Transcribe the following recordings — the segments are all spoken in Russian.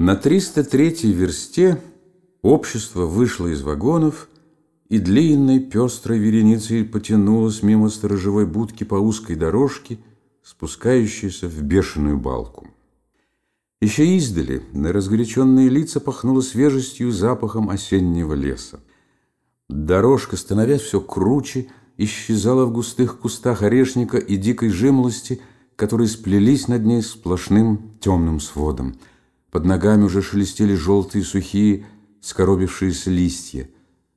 На 303-й версте общество вышло из вагонов и длинной пестрой вереницей потянулось мимо сторожевой будки по узкой дорожке, спускающейся в бешеную балку. Еще издали на разгоряченные лица пахнуло свежестью запахом осеннего леса. Дорожка, становясь все круче, исчезала в густых кустах орешника и дикой жимолости, которые сплелись над ней сплошным темным сводом – под ногами уже шелестели желтые сухие, скоробившиеся листья.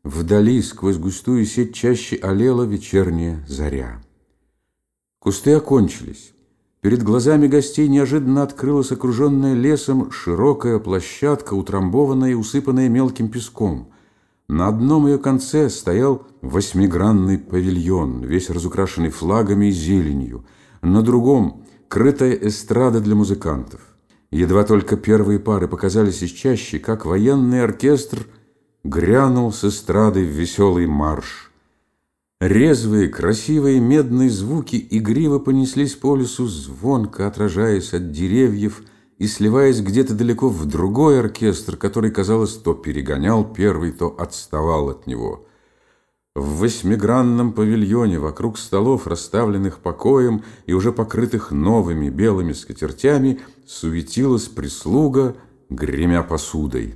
Вдали, сквозь густую сеть чаще олела вечерняя заря. Кусты окончились. Перед глазами гостей неожиданно открылась окруженная лесом широкая площадка, утрамбованная и усыпанная мелким песком. На одном ее конце стоял восьмигранный павильон, весь разукрашенный флагами и зеленью. На другом — крытая эстрада для музыкантов. Едва только первые пары показались из чащи, как военный оркестр грянул с эстрады в веселый марш. Резвые, красивые медные звуки игриво понеслись по лесу, звонко отражаясь от деревьев и сливаясь где-то далеко в другой оркестр, который, казалось, то перегонял первый, то отставал от него – в восьмигранном павильоне вокруг столов, расставленных покоем и уже покрытых новыми белыми скатертями, суетилась прислуга, гремя посудой.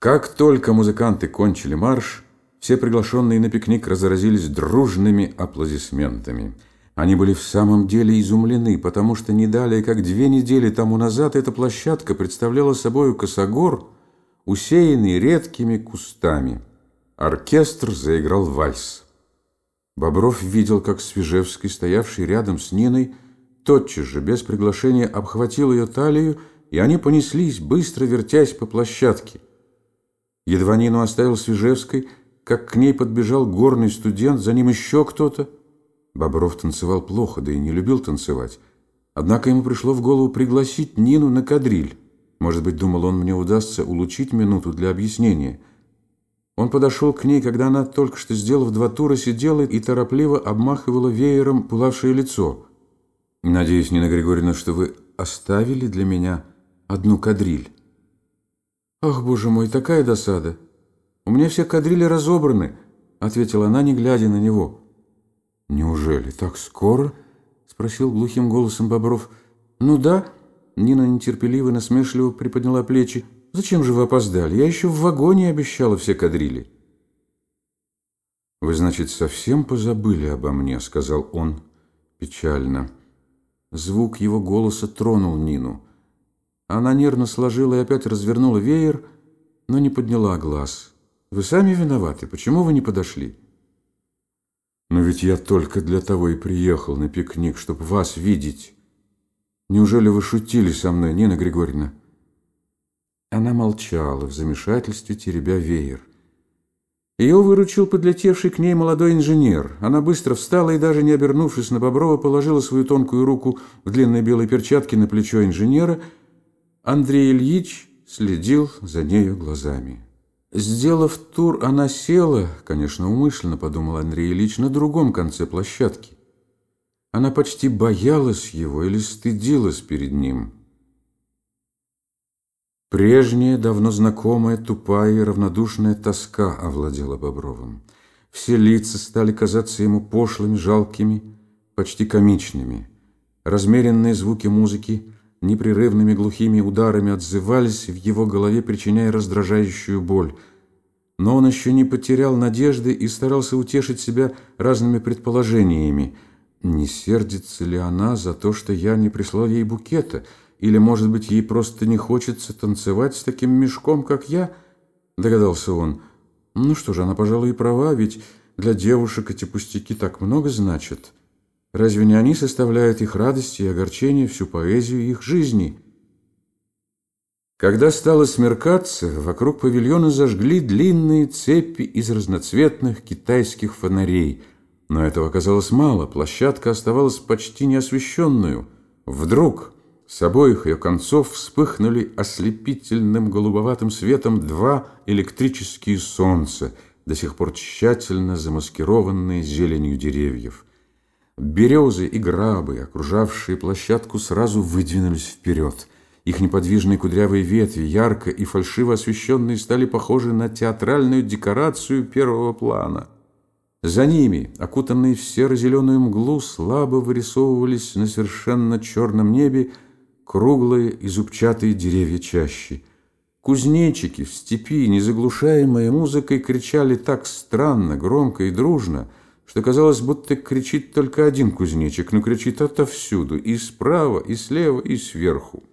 Как только музыканты кончили марш, все приглашенные на пикник разразились дружными аплодисментами. Они были в самом деле изумлены, потому что не далее, как две недели тому назад, эта площадка представляла собой косогор, усеянный редкими кустами. Оркестр заиграл вальс. Бобров видел, как Свежевский, стоявший рядом с Ниной, тотчас же, без приглашения, обхватил ее талию, и они понеслись, быстро вертясь по площадке. Едва Нину оставил Свежевской, как к ней подбежал горный студент, за ним еще кто-то. Бобров танцевал плохо, да и не любил танцевать. Однако ему пришло в голову пригласить Нину на кадриль. Может быть, думал он, мне удастся улучшить минуту для объяснения – он подошел к ней, когда она, только что сделав два тура, сидела и торопливо обмахивала веером пылавшее лицо. «Надеюсь, Нина Григорьевна, что вы оставили для меня одну кадриль». «Ах, боже мой, такая досада! У меня все кадрили разобраны», — ответила она, не глядя на него. «Неужели так скоро?» — спросил глухим голосом Бобров. «Ну да», — Нина нетерпеливо насмешливо приподняла плечи. Зачем же вы опоздали? Я еще в вагоне обещала все кадрили. Вы, значит, совсем позабыли обо мне, сказал он печально. Звук его голоса тронул Нину. Она нервно сложила и опять развернула веер, но не подняла глаз. Вы сами виноваты. Почему вы не подошли? Но ведь я только для того и приехал на пикник, чтобы вас видеть. Неужели вы шутили со мной, Нина Григорьевна? Она молчала, в замешательстве теребя веер. Ее выручил подлетевший к ней молодой инженер. Она быстро встала и, даже не обернувшись на Боброва, положила свою тонкую руку в длинной белой перчатке на плечо инженера. Андрей Ильич следил за нею глазами. Сделав тур, она села, конечно, умышленно, подумал Андрей Ильич, на другом конце площадки. Она почти боялась его или стыдилась перед ним. Прежняя, давно знакомая, тупая и равнодушная тоска овладела Бобровым. Все лица стали казаться ему пошлыми, жалкими, почти комичными. Размеренные звуки музыки непрерывными глухими ударами отзывались в его голове, причиняя раздражающую боль. Но он еще не потерял надежды и старался утешить себя разными предположениями. Не сердится ли она за то, что я не прислал ей букета – или, может быть, ей просто не хочется танцевать с таким мешком, как я? Догадался он. Ну что же, она, пожалуй, и права, ведь для девушек эти пустяки так много значат. Разве не они составляют их радости и огорчение, всю поэзию их жизни? Когда стало смеркаться, вокруг павильона зажгли длинные цепи из разноцветных китайских фонарей. Но этого оказалось мало, площадка оставалась почти неосвещенную. Вдруг... С обоих ее концов вспыхнули ослепительным голубоватым светом два электрические солнца, до сих пор тщательно замаскированные зеленью деревьев. Березы и грабы, окружавшие площадку, сразу выдвинулись вперед. Их неподвижные кудрявые ветви, ярко и фальшиво освещенные, стали похожи на театральную декорацию первого плана. За ними, окутанные в серо-зеленую мглу, слабо вырисовывались на совершенно черном небе круглые и зубчатые деревья чащи. Кузнечики в степи, незаглушаемые музыкой, кричали так странно, громко и дружно, что казалось, будто кричит только один кузнечик, но кричит отовсюду, и справа, и слева, и сверху.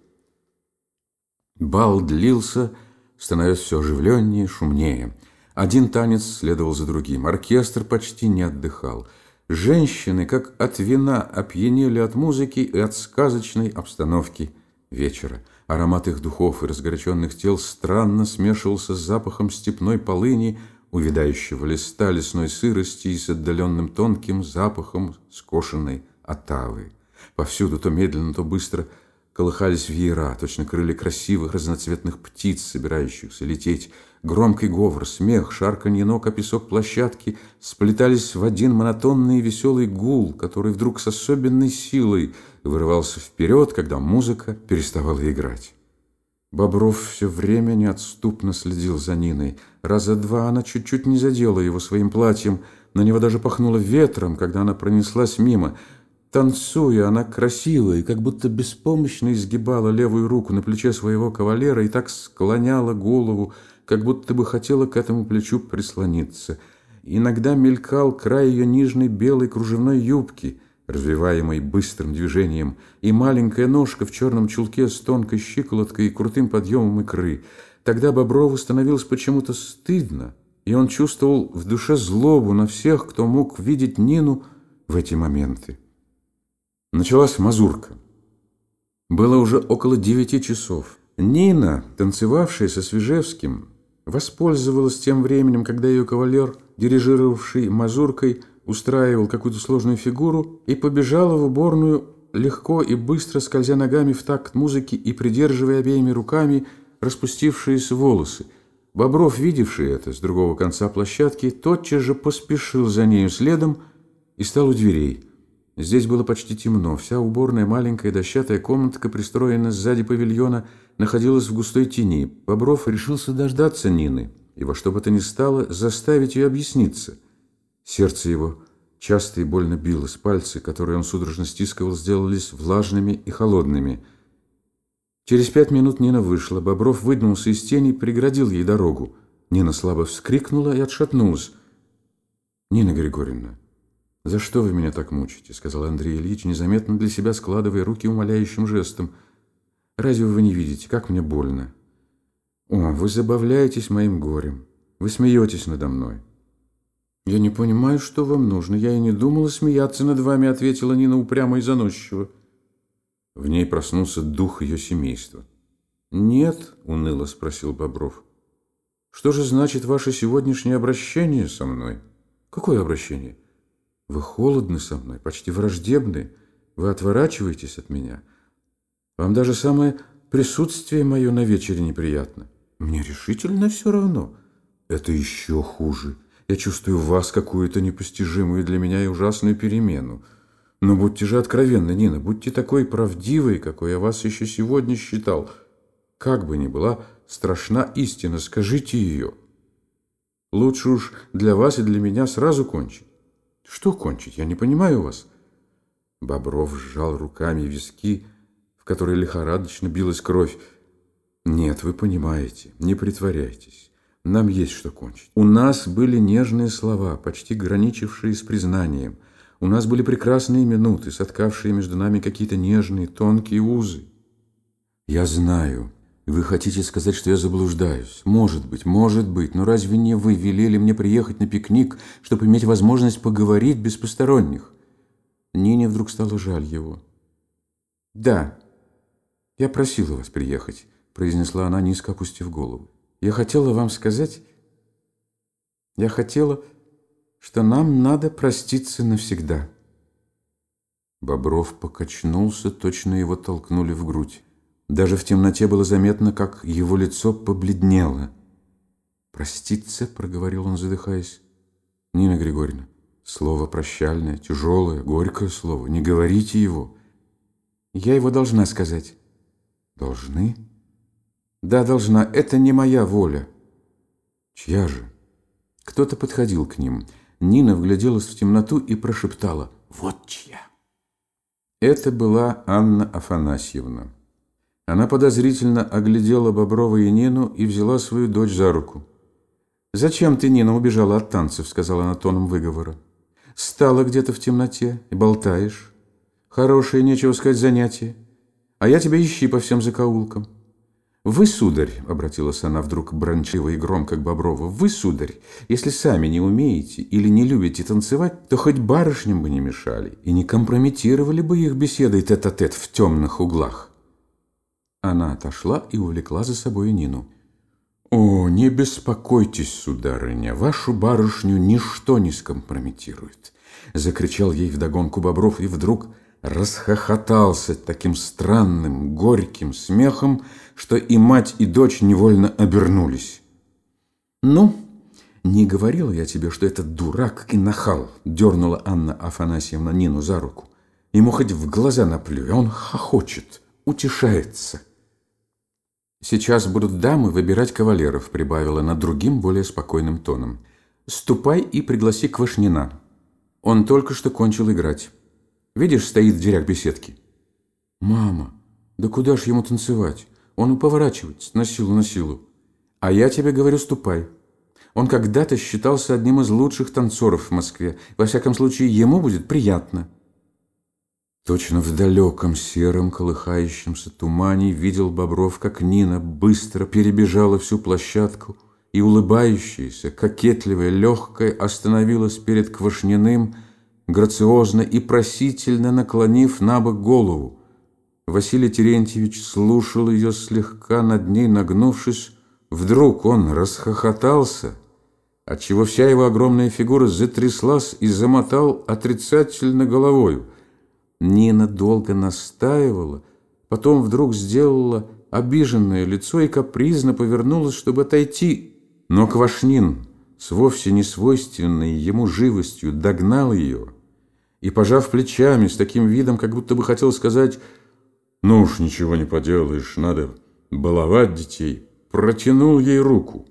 Бал длился, становясь все оживленнее, шумнее. Один танец следовал за другим. Оркестр почти не отдыхал. Женщины, как от вина, опьянели от музыки и от сказочной обстановки вечера. Аромат их духов и разгоряченных тел странно смешивался с запахом степной полыни, увядающего листа лесной сырости и с отдаленным тонким запахом скошенной отавы. Повсюду то медленно, то быстро – колыхались веера, точно крылья красивых разноцветных птиц, собирающихся лететь. Громкий говор, смех, шарканье ног о песок площадки сплетались в один монотонный и веселый гул, который вдруг с особенной силой вырывался вперед, когда музыка переставала играть. Бобров все время неотступно следил за Ниной. Раза два она чуть-чуть не задела его своим платьем, на него даже пахнуло ветром, когда она пронеслась мимо – Танцуя, она красила и как будто беспомощно изгибала левую руку на плече своего кавалера и так склоняла голову, как будто бы хотела к этому плечу прислониться. Иногда мелькал край ее нижней белой кружевной юбки, развиваемой быстрым движением, и маленькая ножка в черном чулке с тонкой щиколоткой и крутым подъемом икры. Тогда Боброву становилось почему-то стыдно, и он чувствовал в душе злобу на всех, кто мог видеть Нину в эти моменты. Началась мазурка. Было уже около девяти часов. Нина, танцевавшая со Свежевским, воспользовалась тем временем, когда ее кавалер, дирижировавший мазуркой, устраивал какую-то сложную фигуру, и побежала в уборную, легко и быстро скользя ногами в такт музыки и придерживая обеими руками распустившиеся волосы. Бобров, видевший это с другого конца площадки, тотчас же поспешил за нею следом и стал у дверей – Здесь было почти темно. Вся уборная маленькая дощатая комнатка, пристроенная сзади павильона, находилась в густой тени. Бобров решился дождаться Нины и во что бы то ни стало заставить ее объясниться. Сердце его часто и больно билось, пальцы, которые он судорожно стискивал, сделались влажными и холодными. Через пять минут Нина вышла. Бобров выдвинулся из тени и преградил ей дорогу. Нина слабо вскрикнула и отшатнулась. «Нина Григорьевна, «За что вы меня так мучите?» – сказал Андрей Ильич, незаметно для себя складывая руки умоляющим жестом. «Разве вы не видите, как мне больно?» «О, вы забавляетесь моим горем. Вы смеетесь надо мной». «Я не понимаю, что вам нужно. Я и не думала смеяться над вами», – ответила Нина упрямо и заносчиво. В ней проснулся дух ее семейства. «Нет», – уныло спросил Бобров. «Что же значит ваше сегодняшнее обращение со мной?» «Какое обращение?» Вы холодны со мной, почти враждебны. Вы отворачиваетесь от меня. Вам даже самое присутствие мое на вечере неприятно. Мне решительно все равно. Это еще хуже. Я чувствую в вас какую-то непостижимую для меня и ужасную перемену. Но будьте же откровенны, Нина, будьте такой правдивой, какой я вас еще сегодня считал. Как бы ни была страшна истина, скажите ее. Лучше уж для вас и для меня сразу кончить. Что кончить? Я не понимаю вас. Бобров сжал руками виски, в которые лихорадочно билась кровь. Нет, вы понимаете, не притворяйтесь. Нам есть что кончить. У нас были нежные слова, почти граничившие с признанием. У нас были прекрасные минуты, соткавшие между нами какие-то нежные, тонкие узы. Я знаю, вы хотите сказать, что я заблуждаюсь? Может быть, может быть, но разве не вы велели мне приехать на пикник, чтобы иметь возможность поговорить без посторонних? Нине вдруг стало жаль его. Да, я просила вас приехать, произнесла она, низко опустив голову. Я хотела вам сказать... Я хотела, что нам надо проститься навсегда. Бобров покачнулся, точно его толкнули в грудь. Даже в темноте было заметно, как его лицо побледнело. «Проститься?» — проговорил он, задыхаясь. «Нина Григорьевна, слово прощальное, тяжелое, горькое слово. Не говорите его». «Я его должна сказать». Должны? Да, должна. Это не моя воля. Чья же? Кто-то подходил к ним. Нина вгляделась в темноту и прошептала «Вот чья!». Это была Анна Афанасьевна. Она подозрительно оглядела Боброва и Нину и взяла свою дочь за руку. «Зачем ты, Нина, убежала от танцев?» — сказала она тоном выговора. «Стала где-то в темноте и болтаешь. Хорошее, нечего сказать, занятие. А я тебя ищи по всем закоулкам». «Вы, сударь», — обратилась она вдруг брончиво и громко к Боброву, «вы, сударь, если сами не умеете или не любите танцевать, то хоть барышням бы не мешали и не компрометировали бы их беседой тет-а-тет -тет в темных углах». Она отошла и увлекла за собой Нину. «О, не беспокойтесь, сударыня, вашу барышню ничто не скомпрометирует!» Закричал ей вдогонку Бобров и вдруг расхохотался таким странным, горьким смехом, что и мать, и дочь невольно обернулись. «Ну, не говорила я тебе, что этот дурак и нахал?» дернула Анна Афанасьевна Нину за руку. «Ему хоть в глаза наплюй, а он хохочет, утешается». «Сейчас будут дамы выбирать кавалеров», — прибавила она другим, более спокойным тоном. «Ступай и пригласи Квашнина. Он только что кончил играть. Видишь, стоит в дверях беседки». «Мама, да куда ж ему танцевать? Он поворачивается на силу, на силу. А я тебе говорю, ступай. Он когда-то считался одним из лучших танцоров в Москве. Во всяком случае, ему будет приятно». Точно в далеком сером колыхающемся тумане видел Бобров, как Нина быстро перебежала всю площадку и, улыбающаяся, кокетливая, легкая, остановилась перед Квашниным, грациозно и просительно наклонив на бок голову. Василий Терентьевич слушал ее слегка над ней нагнувшись. Вдруг он расхохотался, отчего вся его огромная фигура затряслась и замотал отрицательно головою – Нина долго настаивала, потом вдруг сделала обиженное лицо и капризно повернулась, чтобы отойти. Но Квашнин с вовсе не свойственной ему живостью догнал ее и, пожав плечами с таким видом, как будто бы хотел сказать «Ну уж ничего не поделаешь, надо баловать детей», протянул ей руку.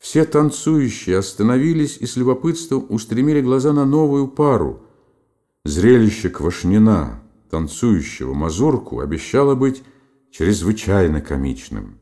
Все танцующие остановились и с любопытством устремили глаза на новую пару – Зрелище Квашнина, танцующего мазурку, обещало быть чрезвычайно комичным.